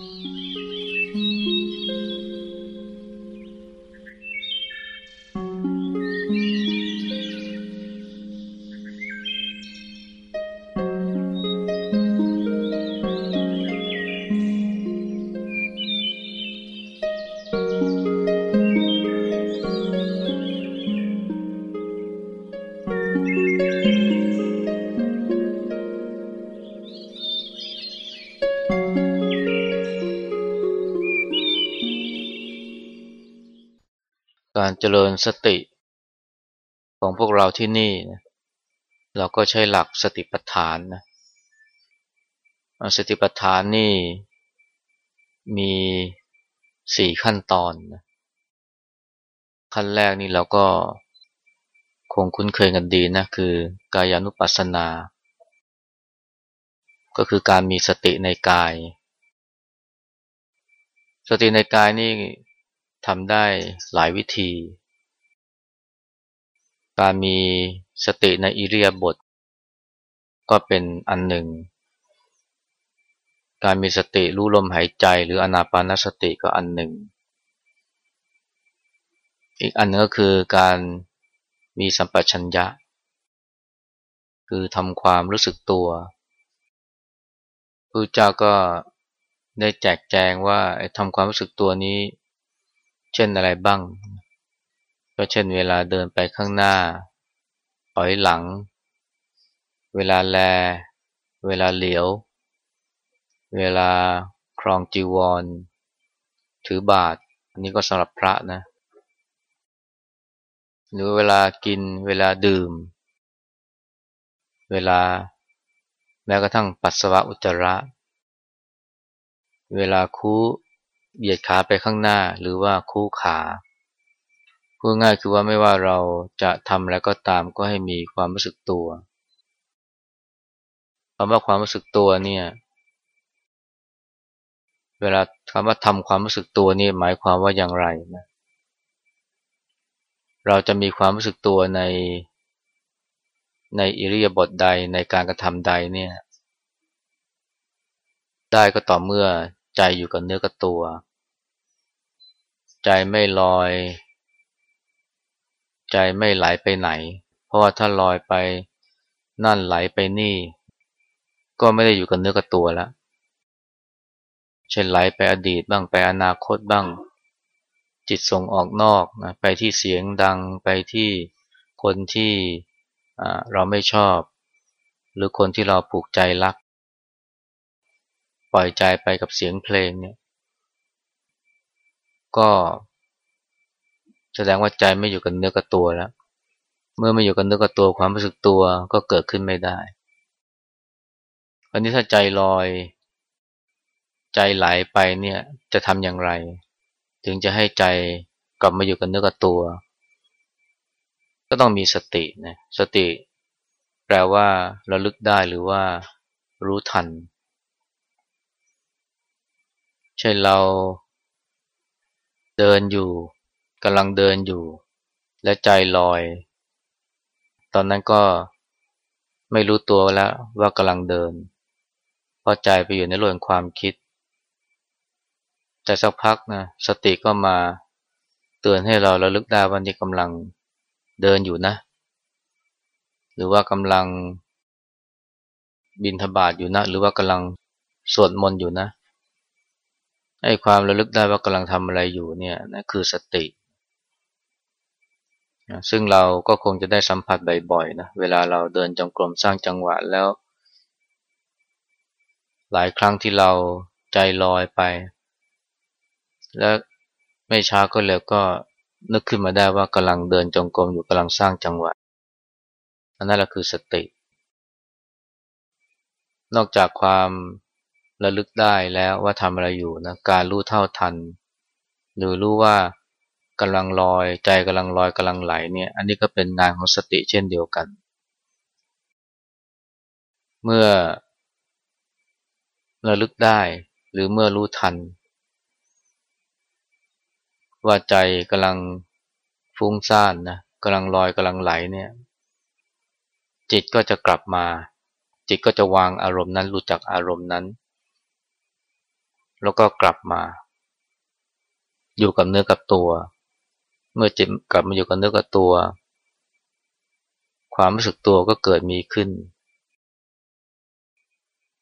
ก เจริญสติของพวกเราที่นี่เราก็ใช้หลักสติปัฏฐานนะสติปัฏฐานนี่มีสี่ขั้นตอนนะขั้นแรกนี่เราก็คงคุ้นเคยกันดีนะคือกายานุปัสสนา ก็คือการมีสติในกาย สติในกายนี่ ทำได้หลายวิธี การมีสติในอิริยาบถก็เป็นอันหนึ่ง การมีสติรู้ลมหายใจหรืออนาปานสติก็อันหนึ่ง อีกอันนึงก็คือการมีสัมปชัญญะ คือทำความรู้สึกตัวพระเจ้าก็ได้แจกแจงว่าทำความรู้สึกตัวนี้ เช่นอะไรบ้าง ก็เช่นเวลาเดินไปข้างหน้า ถอยหลัง เวลาแล เวลาเหลียว เวลาครองจีวร ถือบาท อันนี้ก็สำหรับพระนะ หรือเวลากิน เวลาดื่ม เวลาแม้กระทั่งปัสสาวะอุจจาระ เวลาคู เหยียดขาไปข้างหน้าหรือว่าคู่ขาพูดง่ายคือว่าไม่ว่าเราจะทำอะไรก็ตามก็ให้มีความรู้สึกตัวคำว่าความรู้สึกตัวเนี่ย เวลาคำว่าทำความรู้สึกตัวนี่หมายความว่าอย่างไรนะเราจะมีความรู้สึกตัวในในอิริยาบถใดในการกระทำใดเนี่ย ได้ก็ต่อเมื่อ ใจอยู่กับเนื้อกับตัว ใจไม่ลอย ใจไม่ไหลไปไหน เพราะว่าถ้าลอยไปนั่นไหลไปนี่ ก็ไม่ได้อยู่กับเนื้อกับตัวแล้วเช่นไหลไปอดีตบ้างไปอนาคตบ้าง จิตส่งออกนอกนะไปที่เสียงดังไปที่คนที่เราไม่ชอบ หรือคนที่เราผูกใจรัก ปล่อยใจไปกับเสียงเพลงเนี่ย ก็แสดงว่าใจไม่อยู่กับเนื้อกับตัวแล้ว เมื่อไม่อยู่กับเนื้อกับตัวความรู้สึกตัวก็เกิดขึ้นไม่ได้ อันนี้ถ้าใจลอย ใจไหลไปเนี่ยจะทำอย่างไร ถึงจะให้ใจกลับมาอยู่กับเนื้อกับตัว ก็ต้องมีสตินะ สติ แปลว่าระลึกได้หรือว่ารู้ทัน เช่นเราเดินอยู่กำลังเดินอยู่ และใจลอย ตอนนั้นก็ไม่รู้ตัวแล้วว่ากำลังเดิน เพราะใจไปอยู่ในโลกความคิด แต่สักพักนะสติก็มาเตือนให้เราระลึกได้ว่านี่กำลังเดินอยู่นะ หรือว่ากำลังบินทบาทอยู่นะ หรือว่ากำลังสวดมนต์อยู่นะ ไอ้ความระลึกได้ว่ากำลังทำอะไรอยู่เนี่ยนะคือสติ ซึ่งเราก็คงจะได้สัมผัสบ่อยๆนะเวลาเราเดินจงกรมสร้างจังหวะแล้ว หลายครั้งที่เราใจลอยไป แล้วไม่ช้าก็เร็วก็นึกขึ้นมาได้ว่ากำลังเดินจงกรมอยู่กำลังสร้างจังหวะอันนั้นแหละคือสติ นอกจากความ ระลึกได้แล้วว่าทำอะไรอยู่นะการรู้เท่าทัน หรือรู้ว่ากำลังลอยใจกำลังลอยกำลังไหลเนี่ยอันนี้ก็เป็นงานของสติเช่นเดียวกัน เมื่อระลึกได้หรือเมื่อรู้ทัน ว่าใจกำลังฟุ้งซ่านนะกำลังลอยกำลังไหลเนี่ยจิตก็จะกลับมา จิตก็จะวางอารมณ์นั้นรู้จักอารมณ์นั้น แล้วก็กลับมา อยู่กับเนื้อกับตัว เมื่อจิตกลับมาอยู่กับเนื้อกับตัว ความรู้สึกตัวก็เกิดมีขึ้น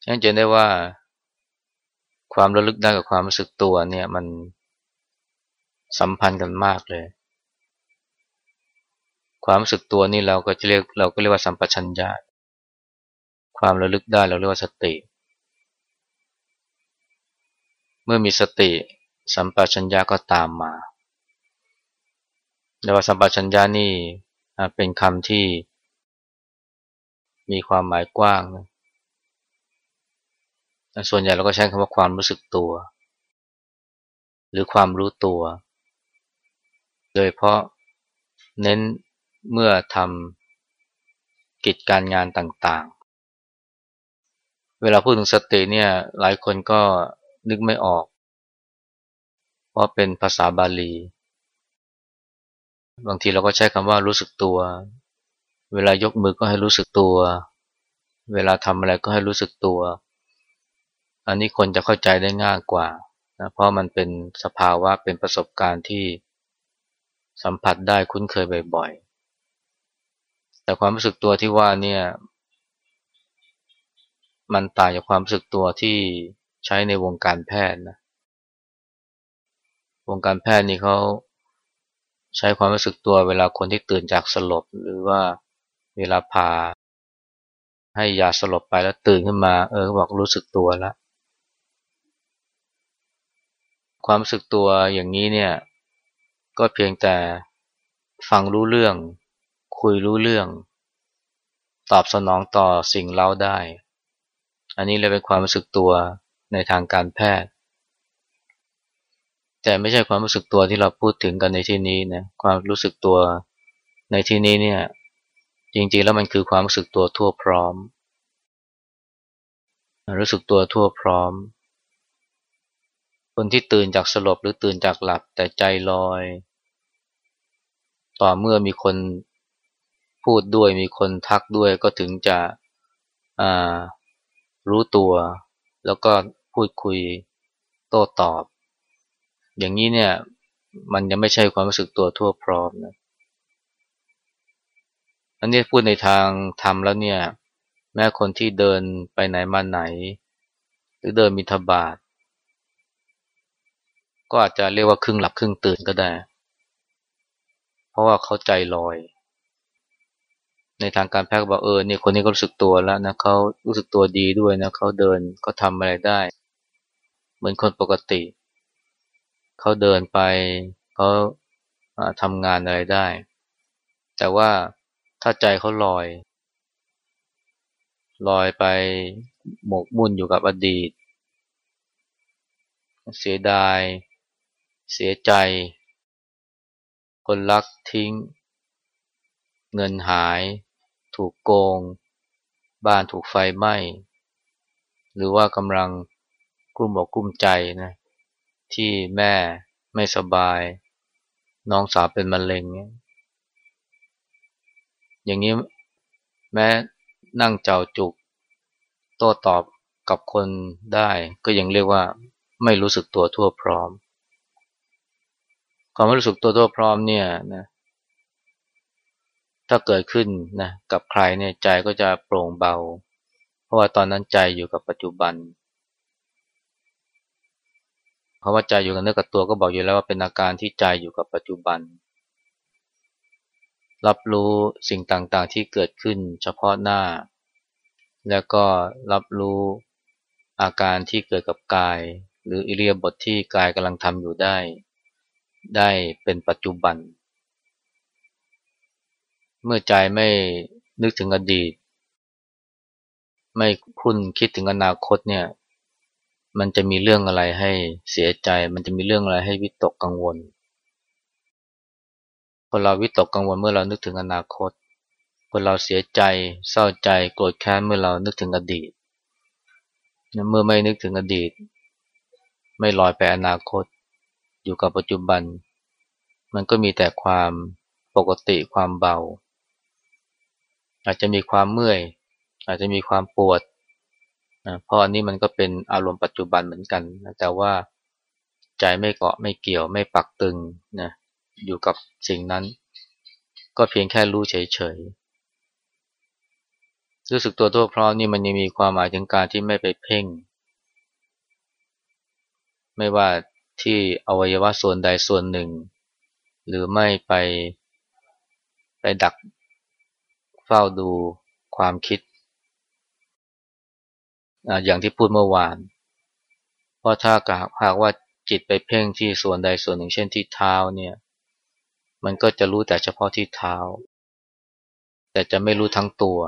ฉันจะได้ว่า ความระลึกได้กับความรู้สึกตัวเนี่ยมันสัมพันธ์กันมากเลย ความรู้สึกตัวนี่เราก็จะเรียกเราก็เรียกว่าสัมปชัญญะความระลึกได้เราเรียกว่าสติ เมื่อมีสติสัมปชัญญะก็ตามมาแต่ว่าสัมปชัญญะนี่เป็นคำที่มีความหมายกว้างนะส่วนใหญ่เราก็ใช้คำว่าความรู้สึกตัว หรือความรู้ตัว โดยเพราะเน้นเมื่อทำกิจการงานต่างๆ เวลาพูดถึงสติเนี่ยหลายคนก็ นึกไม่ออก เพราะเป็นภาษาบาลี บางทีเราก็ใช้คำว่ารู้สึกตัว เวลายกมือก็ให้รู้สึกตัว เวลาทำอะไรก็ให้รู้สึกตัว อันนี้คนจะเข้าใจได้ง่ายกว่านะเพราะมันเป็นสภาวะเป็นประสบการณ์ที่สัมผัสได้คุ้นเคยบ่อยๆ แต่ความรู้สึกตัวที่ว่าเนี่ย มันต่างจากความรู้สึกตัวที่ ใช้ในวงการแพทย์นะ วงการแพทย์นี่เขาใช้ความรู้สึกตัวเวลาคนที่ตื่นจากสลบ หรือว่าเวลาพา ให้ยาสลบไปแล้วตื่นขึ้นมา เออบอกรู้สึกตัวแล้วความรู้สึกตัวอย่างนี้เนี่ย ก็เพียงแต่ฟังรู้เรื่อง คุยรู้เรื่อง ตอบสนองต่อสิ่งเล่าได้ อันนี้เลยเป็นความรู้สึกตัว ในทางการแพทย์ แต่ไม่ใช่ความรู้สึกตัวที่เราพูดถึงกันในที่นี้นะความรู้สึกตัวในที่นี้เนี่ยจริงๆแล้วมันคือความรู้สึกตัวทั่วพร้อม รู้สึกตัวทั่วพร้อม คนที่ตื่นจากสลบหรือตื่นจากหลับแต่ใจลอย ต่อเมื่อมีคนพูดด้วยมีคนทักด้วยก็ถึงจะรู้ตัว แล้วก็ พูดคุยโต้ตอบ อย่างนี้เนี่ย มันยังไม่ใช่ความรู้สึกตัวทั่วพร้อมนะอันนี้พูดในทางธรรมแล้วเนี่ย แม้คนที่เดินไปไหนมาไหน หรือเดินมิถบาทก็อาจจะเรียกว่าครึ่งหลับครึ่งตื่นก็ได้ เพราะว่าเขาใจลอย ในทางการแพทย์บอกเออเนี่ยคนนี้ก็รู้สึกตัวแล้วนะเขารู้สึกตัวดีด้วยนะเขาเดินเขาทำอะไรได้ เหมือนคนปกติ เขาเดินไปเขาทำงานอะไรได้ แต่ว่าถ้าใจเขาลอย ลอยไปหมกมุ่นอยู่กับอดีต เสียดาย เสียใจ คนรักทิ้ง เงินหาย ถูกโกง บ้านถูกไฟไหม้ หรือว่ากำลัง กลุ้มอกกลุ้มใจนะที่แม่ไม่สบาย น้องสาวเป็นมะเร็งอย่างนี้แม้นั่งเจ้าจุก โต้ตอบกับคนได้ก็ยังเรียกว่าไม่รู้สึกตัวทั่วพร้อมความไม่รู้สึกตัวตัวพร้อมเนี่ยนะถ้าเกิดขึ้นนะกับใครเนี่ยใจก็จะโปร่งเบา เพราะว่าตอนนั้นใจอยู่กับปัจจุบัน เพราะว่าใจอยู่กับเนื้อกับตัวก็บอกอยู่แล้วว่าเป็นอาการที่ใจอยู่กับปัจจุบัน รับรู้สิ่งต่างๆที่เกิดขึ้นเฉพาะหน้า แล้วก็รับรู้อาการที่เกิดกับกาย หรืออิเลียบทที่กายกำลังทำอยู่ได้ ได้เป็นปัจจุบัน เมื่อใจไม่นึกถึงอดีต ไม่คุ้นคิดถึงอนาคตเนี่ย มันจะมีเรื่องอะไรให้เสียใจ มันจะมีเรื่องอะไรให้วิตกกังวลพอเราวิตกกังวลเมื่อเรานึกถึงอนาคตพอเราเสียใจ เศร้าใจ โกรธแค้นเมื่อเรานึกถึงอดีต เมื่อไม่นึกถึงอดีต ไม่ลอยไปอนาคต อยู่กับปัจจุบัน มันก็มีแต่ความปกติความเบา อาจจะมีความเมื่อย อาจจะมีความปวด นะเพราะอันนี้มันก็เป็นอารมณ์ปัจจุบันเหมือนกันนะแต่ว่าใจไม่เกาะไม่เกี่ยวไม่ปักตึงนะอยู่กับสิ่งนั้น ก็เพียงแค่รู้เฉยๆรู้สึกตัวทั่วพร้อมนี่มันยังมีความหมายถึงการที่ไม่ไปเพ่ง ไม่ว่าที่อวัยวะส่วนใดส่วนหนึ่ง หรือไม่ไปไปดักเฝ้าดูความคิด อย่างที่พูดเมื่อวาน เพราะถ้าหากว่าจิตไปเพ่งที่ส่วนใดส่วนหนึ่งเช่นที่เท้าเนี่ย มันก็จะรู้แต่เฉพาะที่เท้า แต่จะไม่รู้ทั้งตัว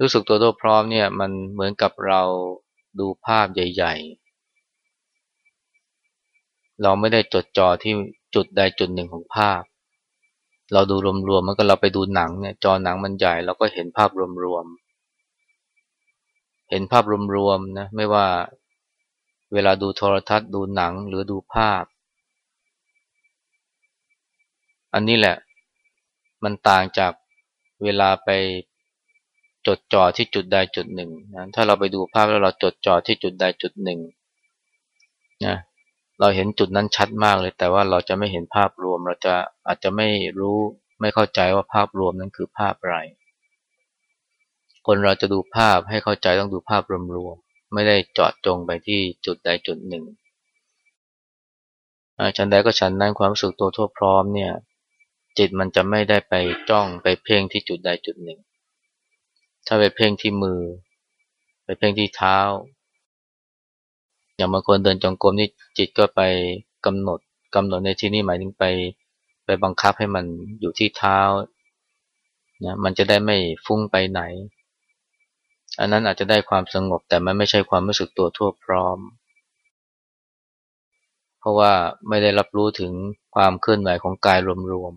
รู้สึกตัวตัวพร้อมเนี่ยมันเหมือนกับเราดูภาพใหญ่ ๆ เราไม่ได้จดจ่อที่จุดใดจุดหนึ่งของภาพ เราดูรวมๆมันก็เราไปดูหนังเนี่ยจอหนังมันใหญ่เราก็เห็นภาพรวมๆ เห็นภาพรวมๆนะไม่ว่าเวลาดูโทรทัศน์ดูหนังหรือดูภาพ อันนี้แหละมันต่างจากเวลาไปจดจ่อที่จุดใดจุดหนึ่งนะถ้าเราไปดูภาพแล้วเราจดจ่อที่จุดใดจุดหนึ่งนะเราเห็นจุดนั้นชัดมากเลย แต่ว่าเราจะไม่เห็นภาพรวม เราจะอาจจะไม่รู้ไม่เข้าใจว่าภาพรวมนั้นคือภาพอะไร คนเราจะดูภาพให้เข้าใจต้องดูภาพรวมๆไม่ได้เจาะจงไปที่จุดใดจุดหนึ่งฉันใดก็ฉันนั้นความรู้สึกตัวทั่วพร้อมเนี่ยจิตมันจะไม่ได้ไปจ้องไปเพ่งที่จุดใดจุดหนึ่ง ถ้าไปเพ่งที่มือ ไปเพ่งที่เท้า อย่างบางคนเดินจงกรมนี่จิตก็ไปกำหนดกำหนดในที่นี้หมายถึงไปไปบังคับให้มันอยู่ที่เท้านะมันจะได้ไม่ฟุ้งไปไหน อันนั้นอาจจะได้ความสงบแต่มันไม่ใช่ความรู้สึกตัวทั่วพร้อม เพราะว่าไม่ได้รับรู้ถึงความเคลื่อนไหวของกายรวม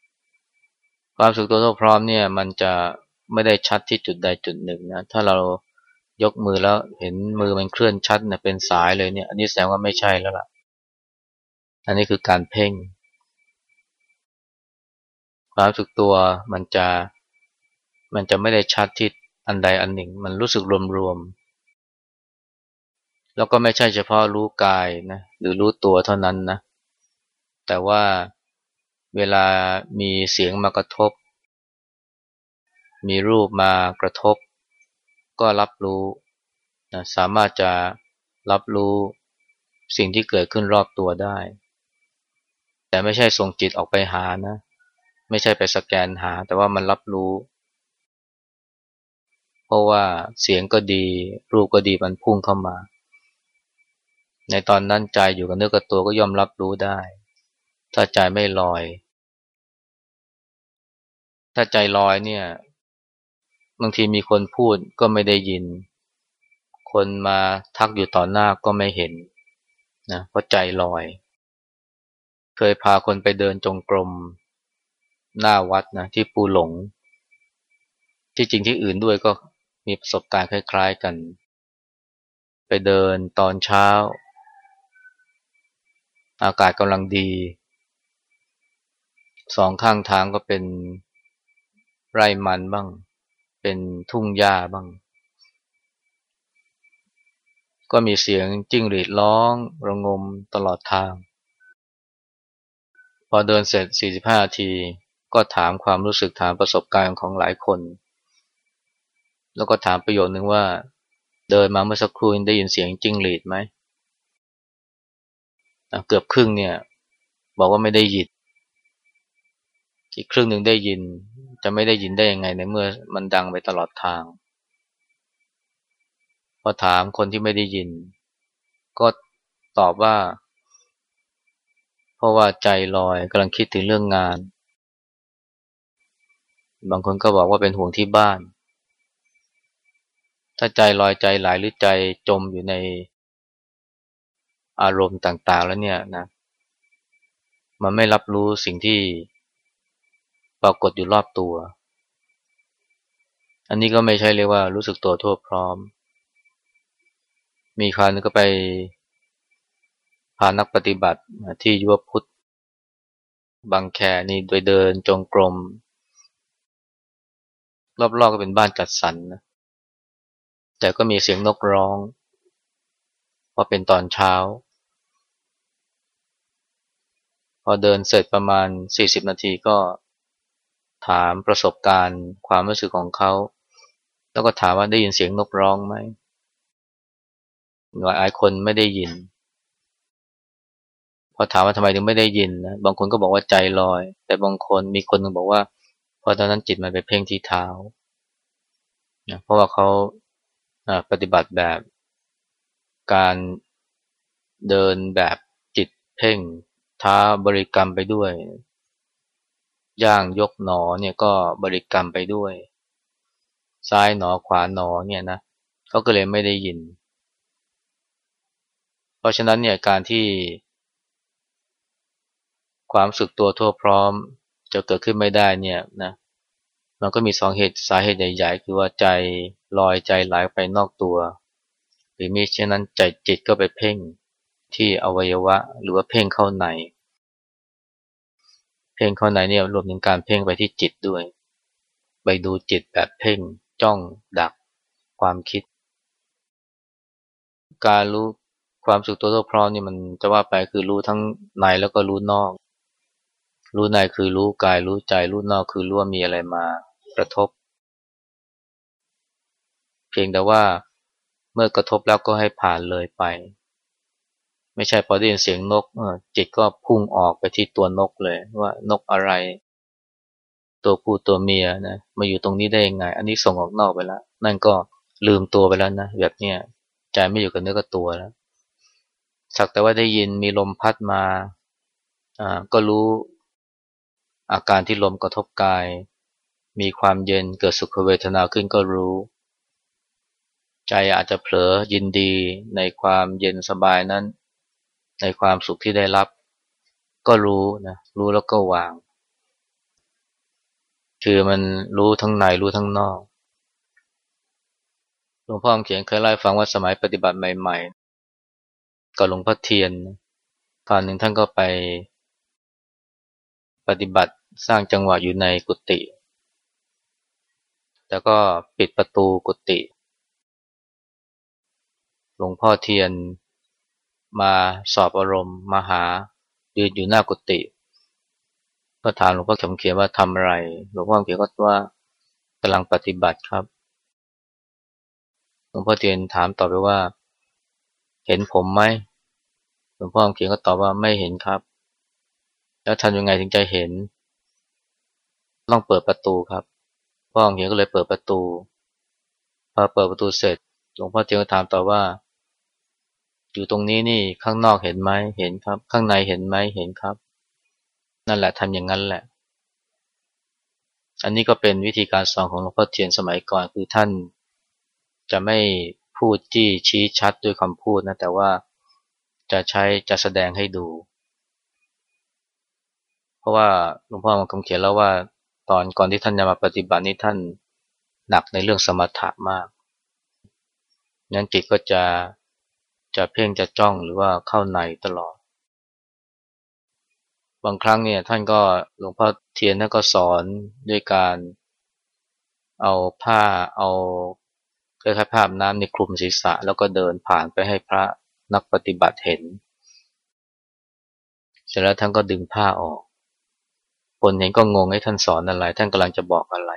ๆความรู้สึกตัวทั่วพร้อมเนี่ยมันจะไม่ได้ชัดที่จุดใดจุดหนึ่งนะถ้าเรายกมือแล้วเห็นมือมันเคลื่อนชัดนะเป็นสายเลยเนี่ย อันนี้แสดงว่าไม่ใช่แล้วล่ะ อันนี้คือการเพ่ง ความรู้สึกตัวมันจะมันจะไม่ได้ชัดที่ อันใดอันหนึ่งมันรู้สึกรวมๆ แล้วก็ไม่ใช่เฉพาะรู้กายนะหรือรู้ตัวเท่านั้นนะ แต่ว่าเวลามีเสียงมากระทบ มีรูปมากระทบ ก็รับรู้นะสามารถจะรับรู้สิ่งที่เกิดขึ้นรอบตัวได้ แต่ไม่ใช่ส่งจิตออกไปหานะ ไม่ใช่ไปสแกนหา แต่ว่ามันรับรู้ ราะว่าเสียงก็ดี รูปก็ดีมันพุ่งเข้ามา ในตอนนั้นใจอยู่กับเนื้อกับตัวก็ยอมรับรู้ได้ ถ้าใจไม่ลอย ถ้าใจลอยเนี่ย บางทีมีคนพูดก็ไม่ได้ยิน คนมาทักอยู่ต่อหน้าก็ไม่เห็นนะเพราะใจลอย เคยพาคนไปเดินจงกรมหน้าวัดนะที่ปูหลงที่จริงที่อื่นด้วยก็ มีประสบการณ์คล้าย ๆกัน ไปเดินตอนเช้า อากาศกำลังดี สองข้างทางก็เป็นไร่มันบ้าง เป็นทุ่งหญ้าบ้าง ก็มีเสียงจิ้งหรีดร้องระงมตลอดทาง พอเดินเสร็จ 45นาที ก็ถามความรู้สึกถามประสบการณ์ของหลายคน แล้วก็ถามประโยชน์หนึ่งว่า เดินมาเมื่อสักครู่ได้ยินเสียงจิ้งหรีดไหมเกือบครึ่งเนี่ย บอกว่าไม่ได้ยินอีกครึ่งหนึ่งได้ยิน จะไม่ได้ยินได้ยังไงในเมื่อมันดังไปตลอดทาง พอถามคนที่ไม่ได้ยิน ก็ตอบว่า เพราะว่าใจลอยกำลังคิดถึงเรื่องงาน บางคนก็บอกว่าเป็นห่วงที่บ้าน ถ้าใจลอยใจไหลหรือใจจมอยู่ในอารมณ์ต่างๆแล้วเนี่ยนะมันไม่รับรู้สิ่งที่ปรากฏอยู่รอบตัว อันนี้ก็ไม่ใช่เรียกว่ารู้สึกตัวทั่วพร้อม มีคราวนึงก็ไปพานักปฏิบัติที่ยุวพุทธบางแคนี่โดยเดินจงกรม รอบๆก็เป็นบ้านจัดสรรนะ แต่ก็มีเสียงนกร้องพอเป็นตอนเช้า พอเดินเสร็จประมาณ 40 นาทีก็ถามประสบการณ์ความรู้สึกของเขา แล้วก็ถามว่าได้ยินเสียงนกร้องไหมหลายคนไม่ได้ยิน พอถามว่าทำไมถึงไม่ได้ยินนะบางคนก็บอกว่าใจลอย แต่บางคนมีคนนึงบอกว่าพอตอนนั้นจิตมันไปเพ่งที่เท้านะเพราะว่าเขา ปฏิบัติแบบ การเดินแบบจิตเพ่งท้าบริกรรมไปด้วย ย่างยกหนอเนี่ยก็บริกรรมไปด้วย ซ้ายหนอขวาหนอเนี่ยนะเขาก็เลยไม่ได้ยิน เพราะฉะนั้นเนี่ยการที่ ความสึกตัวทั่วพร้อมจะเกิดขึ้นไม่ได้เนี่ยนะ มันก็มีสองเหตุสาเหตุใหญ่ๆ คือว่าใจลอยใจไหลไปนอกตัว หรือมิเช่นนั้นใจจิตก็ไปเพ่งที่อวัยวะหรือว่าเพ่งเข้าใน เพ่งเข้าในเนี่ยรวมถึงการเพ่งไปที่จิตด้วย ไปดูจิตแบบเพ่งจ้องดักความคิด การรู้ความสุขตัวทั่วพร้อมนี่มันจะว่าไปคือรู้ทั้งในแล้วก็รู้นอก รู้ในคือรู้กายรู้ใจรู้นอกคือรู้ว่ามีอะไรมา กระทบ เพียงแต่ว่าเมื่อกระทบแล้วก็ให้ผ่านเลยไป ไม่ใช่พอได้ยินเสียงนกจิตก็พุ่งออกไปที่ตัวนกเลยว่านกอะไร ตัวผู้ตัวเมียนะมาอยู่ตรงนี้ได้ยังไง อันนี้ส่งออกนอกไปแล้ว นั่นก็ลืมตัวไปแล้วนะแบบเนี้ยใจไม่อยู่กับเนื้อกับตัวแล้วสักแต่ว่าได้ยินมีลมพัดมา อ่า ก็รู้อาการที่ลมกระทบกาย มีความเย็นเกิดสุขเวทนาขึ้นก็รู้ ใจอาจจะเผลอยินดีในความเย็นสบายนั้น ในความสุขที่ได้รับ ก็รู้นะรู้แล้วก็วาง คือมันรู้ทั้งในรู้ทั้งนอกหลวงพ่อเขียนเคยเล่าฟังว่าสมัยปฏิบัติใหม่ๆกับหลวงพ่อเทียนตอนหนึ่งท่านก็ไปปฏิบัติสร้างจังหวะอยู่ในกุฏิ แล้วก็ปิดประตูกุฏิหลวงพ่อเทียนมาสอบอารมณ์มาหายืนอยู่หน้ากุฏิก็ถามหลวงพ่อเขียนเขียนว่าทำอะไร หลวงพ่อเขียนก็ว่ากำลังปฏิบัติครับ หลวงพ่อเทียนถามต่อไปว่า เห็นผมไหมหลวงพ่อเขียนก็ตอบว่าไม่เห็นครับ แล้วทำยังไงถึงจะเห็น ต้องเปิดประตูครับ พ่อเขียนก็เลยเปิดประตูพอเปิดประตูเสร็จหลวงพ่อเจียงก็ถามต่อว่า อยู่ตรงนี้นี่ข้างนอกเห็นไหมเห็นครับ ข้างในเห็นไหมเห็นครับ นั่นแหละทำอย่างนั้นแหละ อันนี้ก็เป็นวิธีการสอนของหลวงพ่อเทียนสมัยก่อนคือท่าน จะไม่พูดจี้ชี้ชัดด้วยคำพูดนะแต่ว่าจะใช้จะแสดงให้ดู เพราะว่าหลวงพ่อมาคำเขียนแล้วว่า ตอนก่อนที่ท่านจะมาปฏิบัตินี้ท่านหนักในเรื่องสมถะมากนั้นจิตก็จะจะเพ่งจะจ้องหรือว่าเข้าในตลอด บางครั้งเนี่ยท่านก็หลวงพ่อเทียนท่านก็สอนด้วยการเอาผ้าเอาคล้ายๆภาพน้ำในคลุมศีรษะ แล้วก็เดินผ่านไปให้พระนักปฏิบัติเห็น เสร็จแล้วท่านก็ดึงผ้าออก คนเห็นก็งงให้ท่านสอนอะไร ท่านกำลังจะบอกอะไร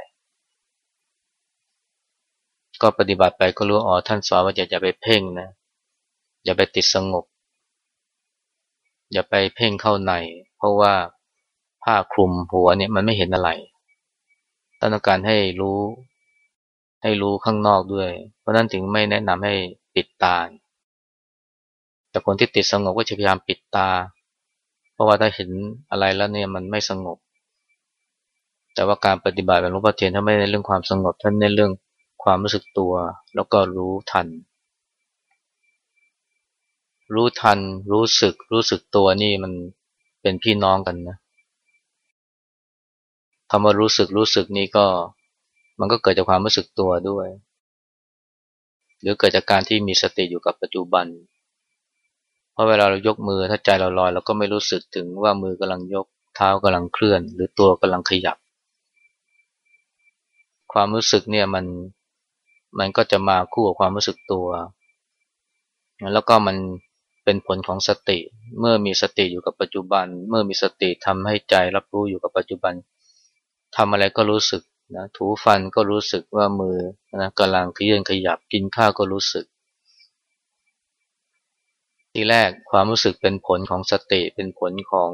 ก็ปฏิบัติไปก็รู้อ๋อท่านสอนว่าอย่าอย่าไปเพ่งนะ อย่าไปติดสงบ อย่าไปเพ่งเข้าใน เพราะว่าผ้าคลุมหัวเนี่ยมันไม่เห็นอะไรต้องการให้รู้ให้รู้ข้างนอกด้วย เพราะนั้นถึงไม่แนะนำให้ปิดตา แต่คนที่ติดสงบก็จะพยายามปิดตา เพราะว่าถ้าเห็นอะไรแล้วเนี่ยมันไม่สงบ แต่ว่าการปฏิบัติแบบหลวงพ่อเทียนท่านไม่ในเรื่องความสงบท่านในเรื่องความรู้สึกตัว แล้วก็รู้ทัน รู้ทัน รู้สึก รู้สึกตัวนี่มันเป็นพี่น้องกันนะคำว่ารู้สึกรู้สึกนี่ก็ มันก็เกิดจากความรู้สึกตัวด้วย หรือเกิดจากการที่มีสติอยู่กับปัจจุบัน เพราะเวลาเรายกมือถ้าใจเราลอยเราก็ไม่รู้สึกถึงว่ามือกำลังยกเท้ากำลังเคลื่อน หรือตัวกำลังขยับ ความรู้สึกเนี่ยมันมันก็จะมาคู่กับความรู้สึกตัว แล้วก็มันเป็นผลของสติ เมื่อมีสติอยู่กับปัจจุบัน เมื่อมีสติทำให้ใจรับรู้อยู่กับปัจจุบันทำอะไรก็รู้สึกนะถูฟันก็รู้สึกว่ามือนะกำลังเคลื่อนขยับกินข้าวก็รู้สึก ทีแรกความรู้สึกเป็นผลของสติเป็นผลของ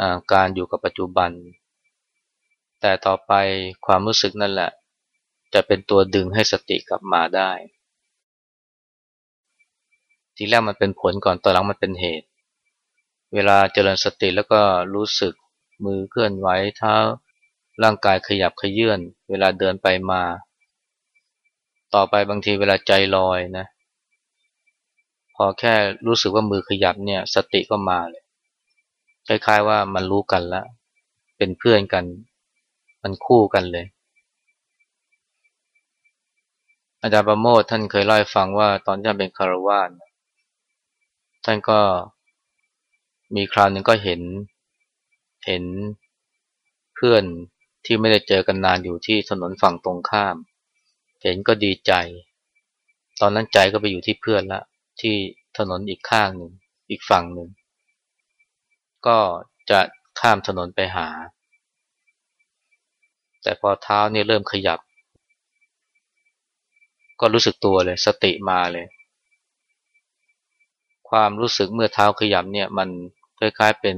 อการอยู่กับปัจจุบัน แต่ต่อไปความรู้สึกนั่นแหละ จะเป็นตัวดึงให้สติกลับมาได้ ทีแรกมันเป็นผลก่อนต่อหลังมันเป็นเหตุ เวลาเจริญสติแล้วก็รู้สึกมือเคลื่อนไหวเท้าร่างกายขยับขยื่นเวลาเดินไปมา ต่อไปบางทีเวลาใจลอยนะ พอแค่รู้สึกว่ามือขยับเนี่ย สติก็มาเลยคล้ายๆว่ามันรู้กันแล้วเป็นเพื่อนกัน มันคู่กันเลย อาจารย์ประโมทท่านเคยเล่าให้ฟังว่าตอนที่ท่านเป็นคารวาสท่านก็มีคราวหนึ่งก็เห็น เห็นเพื่อนที่ไม่ได้เจอกันนานอยู่ที่ถนนฝั่งตรงข้าม เห็นก็ดีใจ ตอนนั้นใจก็ไปอยู่ที่เพื่อนละ ที่ถนนอีกข้างหนึ่ง อีกฝั่งหนึ่ง ก็จะข้ามถนนไปหา แต่พอเท้าเนี่ยเริ่มขยับ ก็รู้สึกตัวเลย สติมาเลย ความรู้สึกเมื่อเท้าขยับเนี่ยมันคล้ายๆเป็น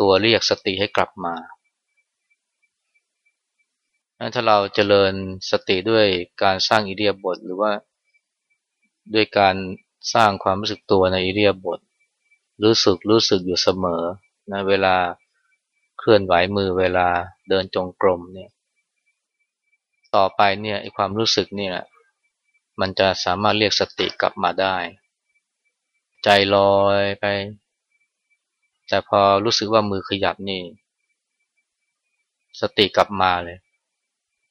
ตัวเรียกสติให้กลับมาถ้าเราเจริญสติด้วยการสร้างอิเดียบทหรือว่าด้วยการสร้างความรู้สึกตัวในอิเดียบทรู้สึกรู้สึกอยู่เสมอนะเวลา เคลื่อนไหวมือเวลาเดินจงกรมเนี่ย ต่อไปเนี่ยไอความรู้สึกเนี่ยมันจะสามารถเรียกสติกลับมาได้ ใจลอยไป แต่พอรู้สึกว่ามือขยับนี่ สติกลับมาเลย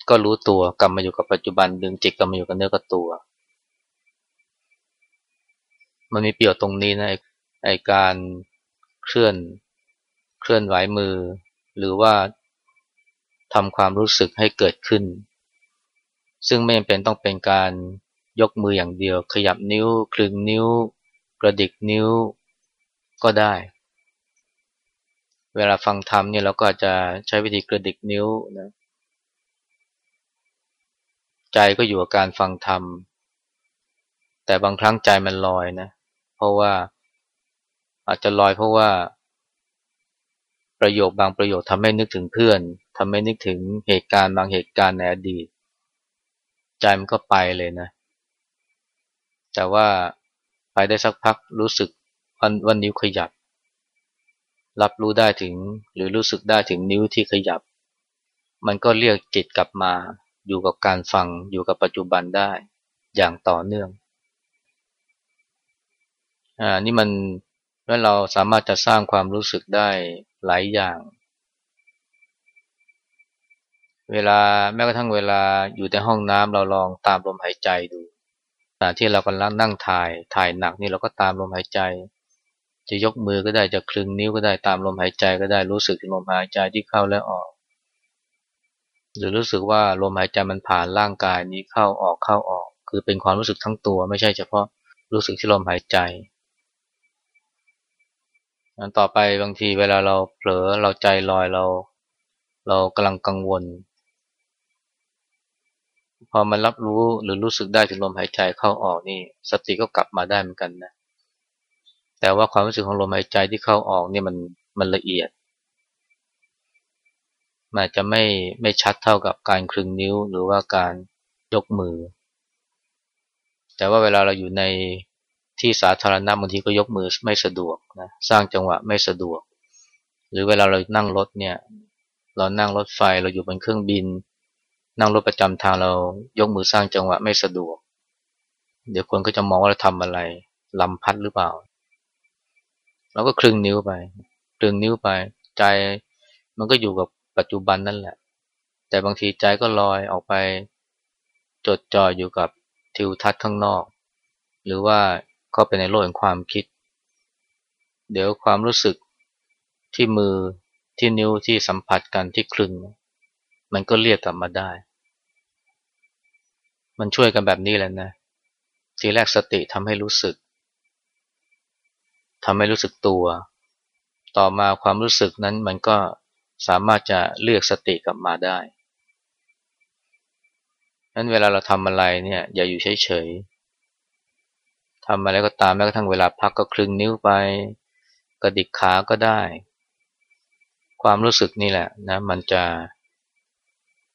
ก็รู้ตัวกลับมาอยู่กับปัจจุบันดึงจิตกลับมาอยู่กับเนื้อกับตัว มันมีเปรียวตรงนี้นะไอการเคลื่อน เคลื่อนไหวมือ หรือว่าทำความรู้สึกให้เกิดขึ้น ซึ่งไม่จำเป็นต้องเป็นการยกมืออย่างเดียว ขยับนิ้วคลึงนิ้ว กระดิกนิ้วก็ได้ เวลาฟังธรรมเนี่ยเราก็จะใช้วิธีกระดิกนิ้วนะใจก็อยู่กับการฟังธรรม แต่บางครั้งใจมันลอยนะ เพราะว่าอาจจะลอยเพราะว่า ประโยคบางประโยคทำให้นึกถึงเพื่อนทำให้นึกถึงเหตุการณ์บางเหตุการณ์ในอดีต ใจมันก็ไปเลยนะ แต่ว่าไปได้สักพักรู้สึกวันวันนิ้วขยับ รับรู้ได้ถึงหรือรู้สึกได้ถึงนิ้วที่ขยับ มันก็เรียกจิตกลับมาอยู่กับการฟังอยู่กับปัจจุบันได้อย่างต่อเนื่องอ่านี่มันแล้วเราสามารถจะสร้างความรู้สึกได้ หลายอย่าง เวลาแม้กระทั่งเวลาอยู่ในห้องน้ำเราลองตามลมหายใจดูขณะที่เรากำลังนั่งถ่ายถ่ายหนักนี่เราก็ตามลมหายใจ จะยกมือก็ได้จะคลึงนิ้วก็ได้ตามลมหายใจก็ได้รู้สึกลมหายใจที่เข้าและออก หรือรู้สึกว่าลมหายใจมันผ่านร่างกายนี้เข้าออกเข้าออก คือเป็นความรู้สึกทั้งตัวไม่ใช่เฉพาะรู้สึกที่ลมหายใจ ต่อไปบางทีเวลาเราเผลอเราใจลอยเรา เรากำลังกังวล พอมันรับรู้หรือรู้สึกได้ถึงลมหายใจเข้าออกนี่ สติก็กลับมาได้เหมือนกันนะแต่ว่าความรู้สึกของลมหายใจที่เข้าออกนี่มันมันละเอียดมันจะไม่ไม่ชัดเท่ากับการคลึงนิ้วหรือว่าการยกมือ แต่ว่าเวลาเราอยู่ใน ที่สาธารณะบางทีก็ยกมือไม่สะดวกนะสร้างจังหวะไม่สะดวก หรือเวลาเรานั่งรถเนี่ย เรานั่งรถไฟเราอยู่บนเครื่องบิน นั่งรถประจำทางเรายกมือสร้างจังหวะไม่สะดวก เดี๋ยวคนก็จะมองว่าเราทำอะไรลำพัดหรือเปล่าเราก็คลึงนิ้วไปคลึงนิ้วไป ใจมันก็อยู่กับปัจจุบันนั่นแหละ แต่บางทีใจก็ลอยออกไป จดจ่ออยู่กับทิวทัศน์ข้างนอก หรือว่า เข้าไปในโลกแห่งความคิด เดี๋ยวความรู้สึกที่มือที่นิ้วที่สัมผัสกันที่คลึง มันก็เรียกกลับมาได้ มันช่วยกันแบบนี้แหละนะ ทีแรกสติทำให้รู้สึกทำให้รู้สึกตัว ต่อมาความรู้สึกนั้นมันก็สามารถจะเรียกสติกลับมาได้นั้นเวลาเราทำอะไรเนี่ยอย่าอยู่เฉยๆ ทำอะไรก็ตามแม้กระทั่งเวลาพักก็คลึงนิ้วไป กระดิกขาก็ได้ ความรู้สึกนี่แหละนะมันจะ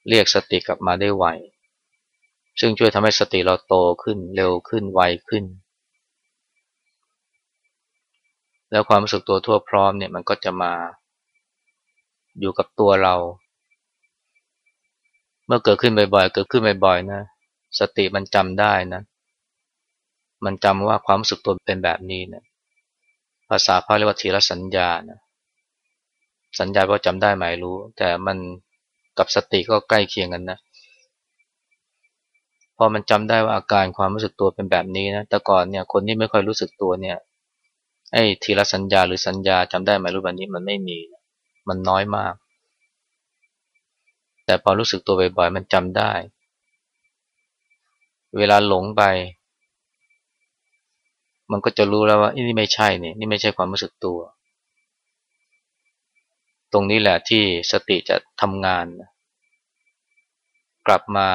เรียกสติกลับมาได้ไวซึ่งช่วยทำให้สติเราโตขึ้นเร็วขึ้นไวขึ้น แล้วความรู้สึกตัวทั่วพร้อมเนี่ยมันก็จะมาอยู่กับตัวเรา เมื่อเกิดขึ้นบ่อยๆ เกิดขึ้นบ่อยๆนะ สติมันจำได้นะ มันจำว่าความรู้สึกตัวเป็นแบบนี้นะภาษาพระเรียกว่าทีละสัญญานะสัญญาก็จำได้หมายรู้ แต่มันกับสติก็ใกล้เคียงกันนะพอมันจำได้ว่าอาการความรู้สึกตัวเป็นแบบนี้นะแต่ก่อนเนี่ยคนที่ไม่ค่อยรู้สึกตัวเนี่ยไอ้ทีละสัญญาหรือสัญญาจำได้หมายรู้แบบนี้มันไม่มี มันน้อยมาก แต่พอรู้สึกตัวบ่อยๆมันจำได้ เวลาหลงไป มันก็จะรู้แล้วว่านี่ไม่ใช่เนี่ยนี่ไม่ใช่ความรู้สึกตัว ตรงนี้แหละที่สติจะทำงาน กลับมา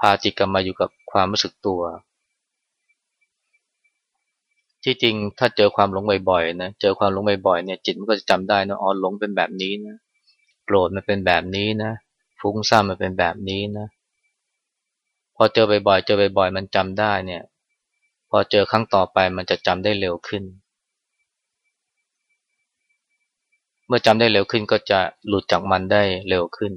พาจิตกลับมาอยู่กับความรู้สึกตัว ที่จริงถ้าเจอความหลงบ่อยๆนะเจอความหลงบ่อยๆเนี่ยจิตมันก็จะจำได้นะอ๋อหลงเป็นแบบนี้นะโกรธมันเป็นแบบนี้นะฟุ้งซ่านมันเป็นแบบนี้นะพอเจอบ่อยๆเจอบ่อยๆมันจำได้เนี่ย พอเจอครั้งต่อไปมันจะจำได้เร็วขึ้น เมื่อจำได้เร็วขึ้นก็จะหลุดจากมันได้เร็วขึ้น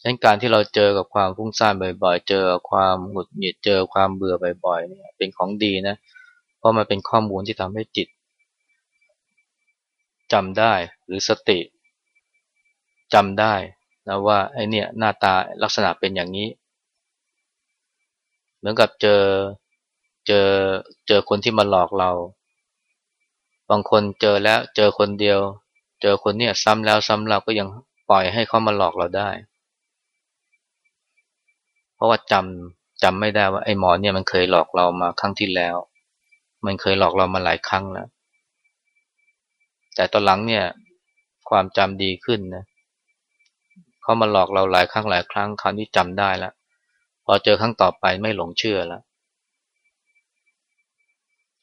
ฉะนั้นการที่เราเจอกับความฟุ้งซ่านบ่อยๆ เจอความหงุดหงิด เจอความเบื่อบ่อยๆเนี่ยเป็นของดีนะ เพราะมันเป็นข้อมูลที่ทำให้จิตจำได้หรือสติจำได้นะว่าไอเนี่ยหน้าตาลักษณะเป็นอย่างนี้ เหมือนกับเจอเจอเจอคนที่มาหลอกเรา บางคนเจอแล้วเจอคนเดียว เจอคนเนี่ยซ้ำแล้วซ้ำเล่าก็ยังปล่อยให้เขามาหลอกเราได้ เพราะว่าจำจำไม่ได้ว่าไอ้หมอเนี่ยมันเคยหลอกเรามาครั้งที่แล้ว มันเคยหลอกเรามาหลายครั้งแล้ว แต่ตอนหลังเนี่ยความจำดีขึ้นนะเขามาหลอกเราหลายครั้งหลายครั้งคราวนี้จำได้แล้ว พอเจอครั้งต่อไปไม่หลงเชื่อแล้ว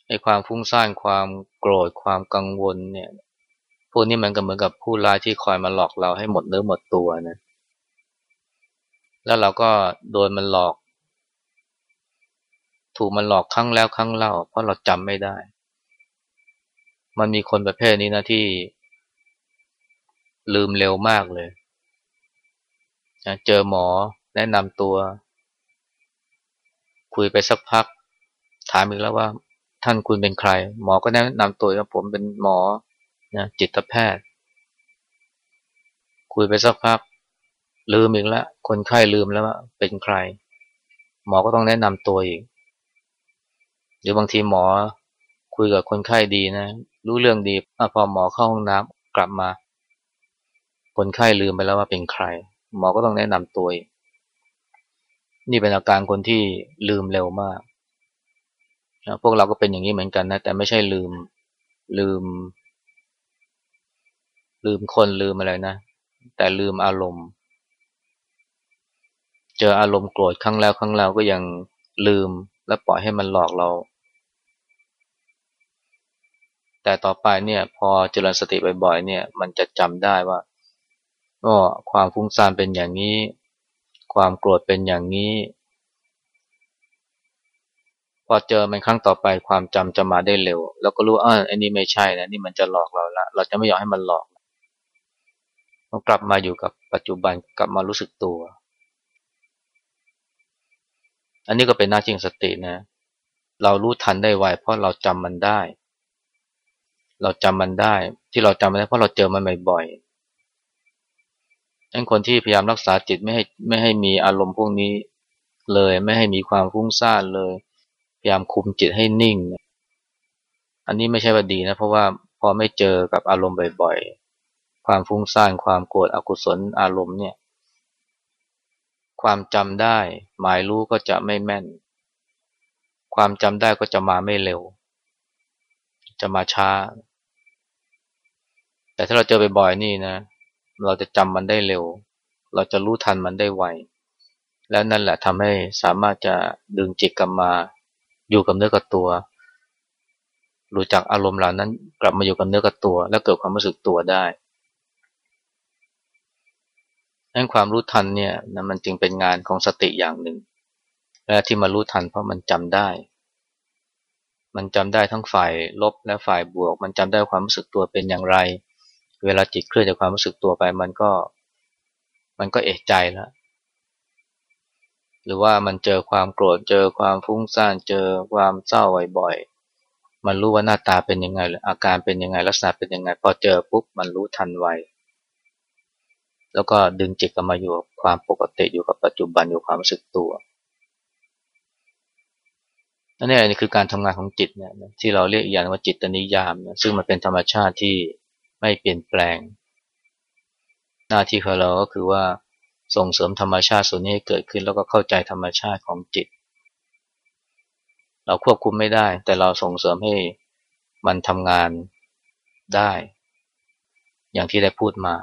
ไอ้ความฟุ้งซ่านความโกรธความกังวลเนี่ยพวกนี้มันก็เหมือนกับผู้ร้ายที่คอยมาหลอกเราให้หมดเนื้อหมดตัวนะแล้วเราก็โดนมันหลอก ถูกมันหลอกครั้งแล้วครั้งเล่า เพราะเราจำไม่ได้ มันมีคนประเภทนี้นะที่ ลืมเร็วมากเลย เจอหมอแนะนำตัว คุยไปสักพัก ถามอีกแล้วว่า ท่านคุณเป็นใคร หมอก็แนะนำตัวว่าผมเป็นหมอนะจิตแพทย์ คุยไปสักพัก ลืมอีกแล้วคนไข้ลืมแล้วว่าเป็นใคร หมอก็ต้องแนะนำตัวอีกหรือบางทีหมอคุยกับคนไข้ดีนะ รู้เรื่องดีอพอหมอเข้าห้องน้ำกลับมา คนไข้ลืมไปแล้วว่าเป็นใคร หมอก็ต้องแนะนำตัวอีก นี่เป็นอาการคนที่ลืมเร็วมากนะพวกเราก็เป็นอย่างนี้เหมือนกันนะ แต่ไม่ใช่ลืมลืม ลืมคนลืมอะไรนะ แต่ลืมอารมณ์ เจออารมณ์โกรธครั้งแล้วครั้งแล้วก็ยังลืมและปล่อยให้มันหลอกเรา แต่ต่อไปเนี่ย พอเจริญสติบ่อยๆเนี่ย มันจะจำได้ว่าก็ความฟุ้งซ่านเป็นอย่างนี้ ความโกรธเป็นอย่างนี้ พอเจอมันครั้งต่อไปความจำจะมาได้เร็วเราก็รู้อ่าอันนี้ไม่ใช่นะนี่มันจะหลอกเราละเราจะไม่อยอมให้มันหลอกต้องกลับมาอยู่กับปัจจุบันกลับมารู้สึกตัว อันนี้ก็เป็นหน้าที่ของสตินะ เรารู้ทันได้ไวเพราะเราจำมันได้ เราจำมันได้ ที่เราจำมันได้เพราะเราเจอมันบ่อยๆ ดังคนที่พยายามรักษาจิตไม่ให้ไม่ให้มีอารมณ์พวกนี้เลย ไม่ให้มีความฟุ้งซ่านเลย พยายามคุมจิตให้นิ่ง อันนี้ไม่ใช่ว่าดีนะ เพราะว่าพอไม่เจอกับอารมณ์บ่อยๆ ความฟุ้งซ่านความโกรธอกุศลอารมณ์เนี่ย ความจำได้ หมายรู้ก็จะไม่แม่น ความจำได้ก็จะมาไม่เร็ว จะมาช้า แต่ถ้าเราเจอบ่อยๆนี่นะ เราจะจำมันได้เร็ว เราจะรู้ทันมันได้ไว แล้วนั่นแหละทำให้สามารถจะดึงจิตกลับมาอยู่กับเนื้อกับตัว รู้จักอารมณ์เหล่านั้นกลับมาอยู่กับเนื้อกับตัว แล้วเกิดความรู้สึกตัวได้ดังความรู้ทันเนี่ยนะมันจึงเป็นงานของสติอย่างหนึ่ง และที่มารู้ทันเพราะมันจำได้ มันจำได้ทั้งฝ่ายลบและฝ่ายบวก มันจำได้ความรู้สึกตัวเป็นอย่างไร เวลาจิตเคลื่อนจากความรู้สึกตัวไป มันก็ มันก็เอกใจแล้วหรือว่ามันเจอความโกรธเจอความฟุ้งซ่านเจอความเศร้าบ่อยๆมันรู้ว่าหน้าตาเป็นยังไงหรืออาการเป็นยังไงลักษณะเป็นยังไง พอเจอปุ๊บมันรู้ทันไวแล้วก็ดึงจิตกลับมาอยู่กับความปกติอยู่กับปัจจุบันอยู่ความรู้สึกตัวนั่นนี่คือการทำงานของจิตเนี่ยที่เราเรียกอย่างว่าจิตนิยามนะซึ่งมันเป็นธรรมชาติที่ ไม่เปลี่ยนแปลง หน้าที่ของเราก็คือว่าส่งเสริมธรรมชาติส่วนนี้ให้เกิดขึ้นแล้วก็เข้าใจธรรมชาติของจิต เราควบคุมไม่ได้ แต่เราส่งเสริมให้มันทำงานได้ อย่างที่ได้พูดมา